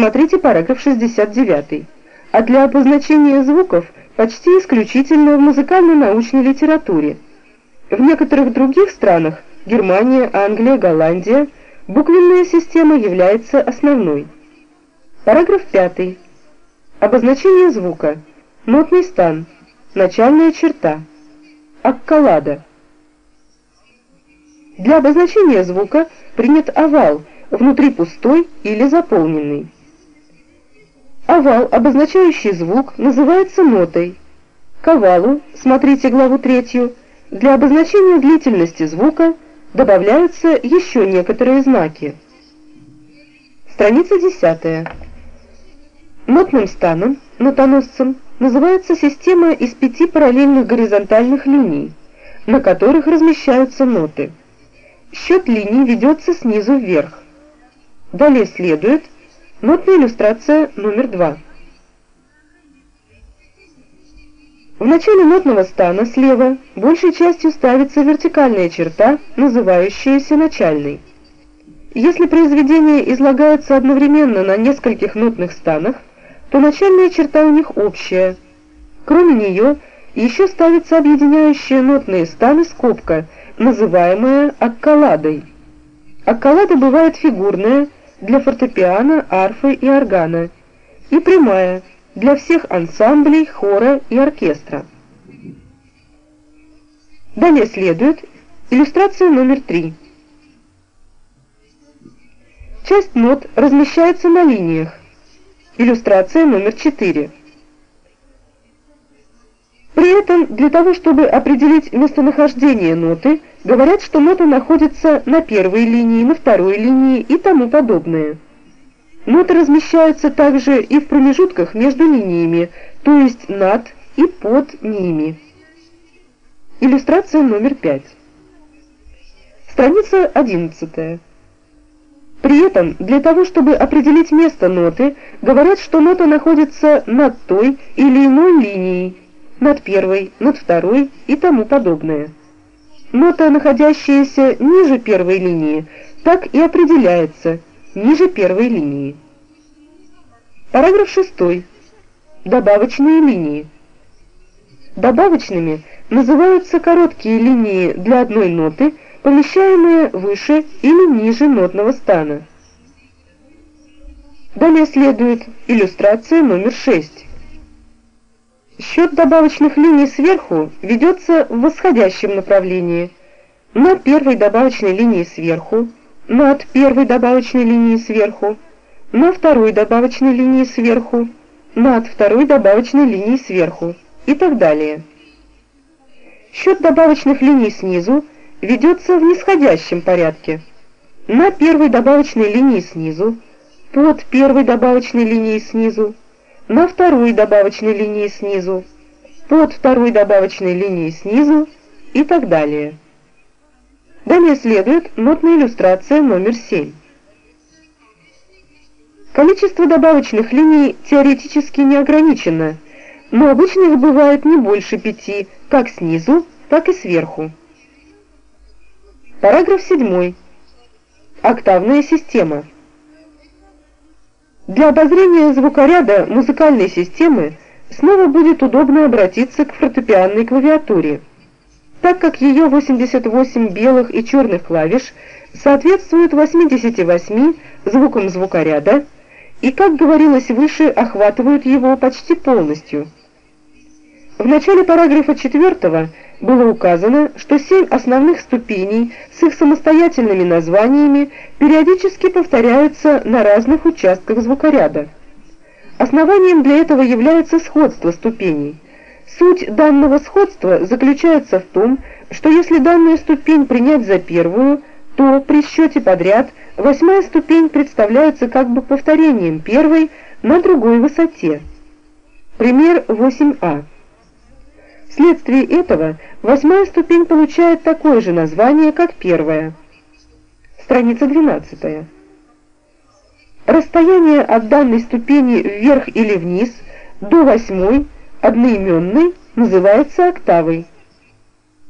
Смотрите параграф 69. А для обозначения звуков почти исключительно в музыкально-научной литературе. В некоторых других странах, Германия, Англия, Голландия, буквенная система является основной. Параграф 5. Обозначение звука. Нотный стан. Начальная черта. Аккалада. Для обозначения звука принят овал, внутри пустой или заполненный. Овал, обозначающий звук, называется нотой. К овалу, смотрите главу третью, для обозначения длительности звука добавляются еще некоторые знаки. Страница 10. Нотным станом, нотоносцем, называется система из пяти параллельных горизонтальных линий, на которых размещаются ноты. Счет линий ведется снизу вверх. Далее следует нотная иллюстрация номер два. В начале нотного стана слева большей частью ставится вертикальная черта, называющаяся начальной. Если произведение излагается одновременно на нескольких нотных станах, то начальная черта у них общая. Кроме нее, еще ставится объединяющая нотные станы скобка – называемая аккаладой. Аккалада бывает фигурная для фортепиано, арфы и органа и прямая для всех ансамблей, хора и оркестра. Далее следует иллюстрация номер три. Часть нот размещается на линиях. Иллюстрация номер четыре. При этом для того, чтобы определить местонахождение ноты, говорят, что нота находится на первой линии, на второй линии и тому подобное. Ноты размещаются также и в промежутках между линиями, то есть над и под ними. Иллюстрация номер пять. Страница 11. При этом, для того, чтобы определить место ноты, говорят, что нота находится над той или иной линией, над первой, над второй и тому подобное. Нота, находящаяся ниже первой линии, так и определяется ниже первой линии. Параграф 6. Добавочные линии. Добавочными называются короткие линии для одной ноты, помещаемые выше или ниже нотного стана. Далее следует иллюстрация номер 6. Счет добавочных линий сверху ведется в восходящем направлении. На первой добавочной линии сверху, над первой добавочной линией сверху, на второй добавочной линии сверху, над второй добавочной линией сверху и так далее. Счет добавочных линий снизу ведется в нисходящем порядке. На первой добавочной линии снизу, под первой добавочной линией снизу, на второй добавочной линии снизу, под второй добавочной линией снизу и так далее. Далее следует нотная иллюстрация номер 7. Количество добавочных линий теоретически не ограничено, но обычно их бывает не больше пяти, как снизу, так и сверху. Параграф 7. Октавная система. Для обозрения звукоряда музыкальной системы снова будет удобно обратиться к фортепианной клавиатуре. Так как ее 88 белых и черных клавиш соответствуют 88 звукам звукоряда и, как говорилось выше, охватывают его почти полностью. В начале параграфа 4 было указано, что семь основных ступеней с их самостоятельными названиями периодически повторяются на разных участках звукоряда. Основанием для этого является сходство ступеней. Суть данного сходства заключается в том, что если данную ступень принять за первую, то при счете подряд восьмая ступень представляется как бы повторением первой на другой высоте. Пример 8а. Вследствие этого восьмая ступень получает такое же название, как первая. Страница 12. Расстояние от данной ступени вверх или вниз до восьмой, одноименной, называется октавой.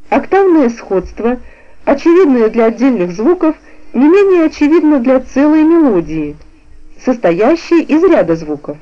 Октавное сходство, очевидное для отдельных звуков, не менее очевидно для целой мелодии. состоящий из ряда звуков.